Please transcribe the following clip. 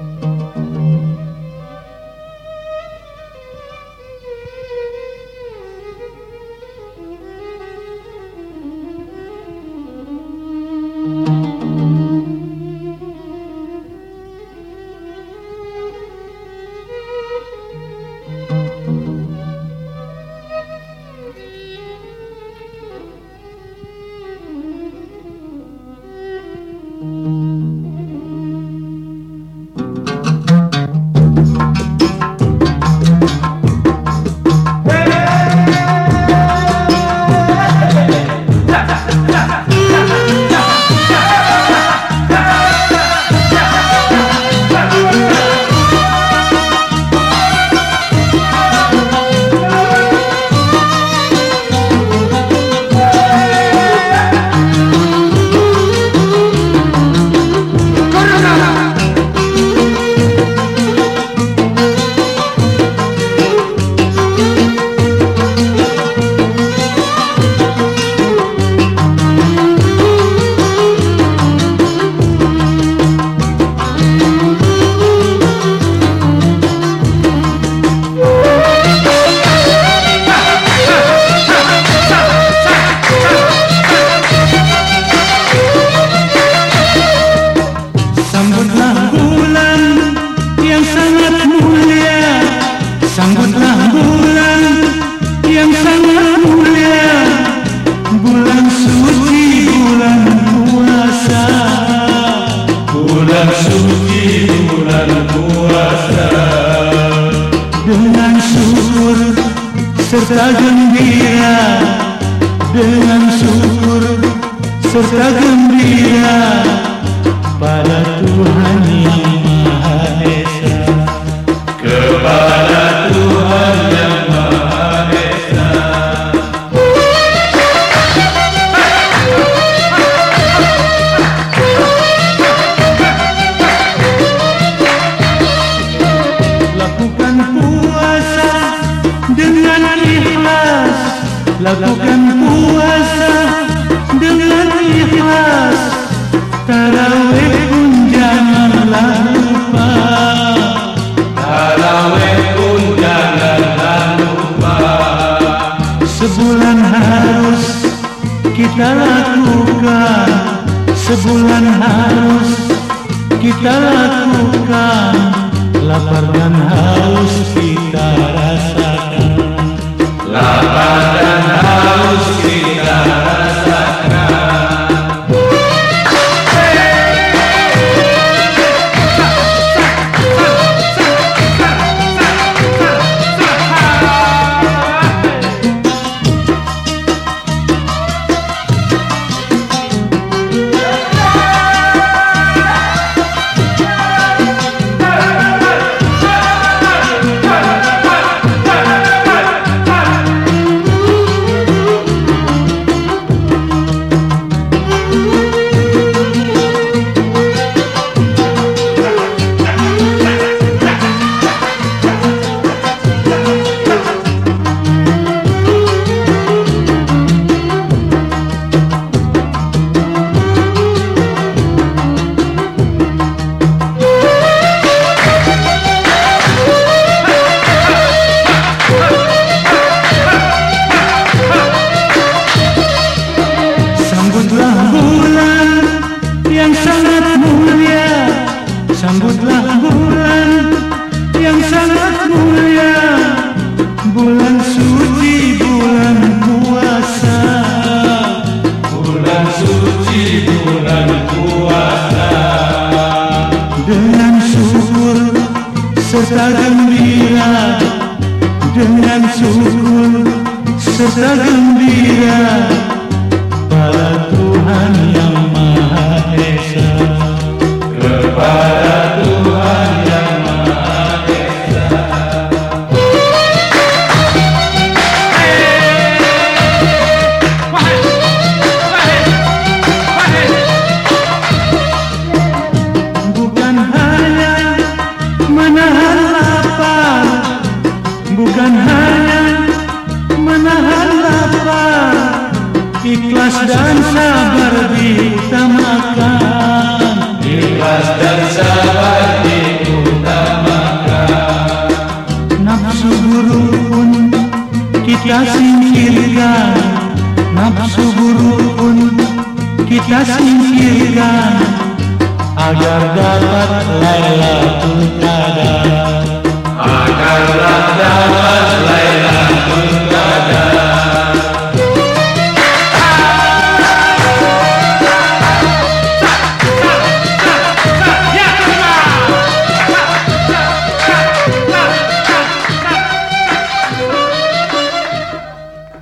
Música serta gembira. Dengan syukur serta gembira lakukan puasa dengan ikhlas. Tarawih pun janganlah lupa Tarawih pun janganlah lupa sebulan harus kita lakukan. Sebulan harus kita lakukan. Lapar dan haus kita rasakan Lapar dan haus serta gembira Dengan syukur serta gembira. Pada Tuhan yang kita singkirkan. Agar dapat Lailatul Qadar Agarlah dapat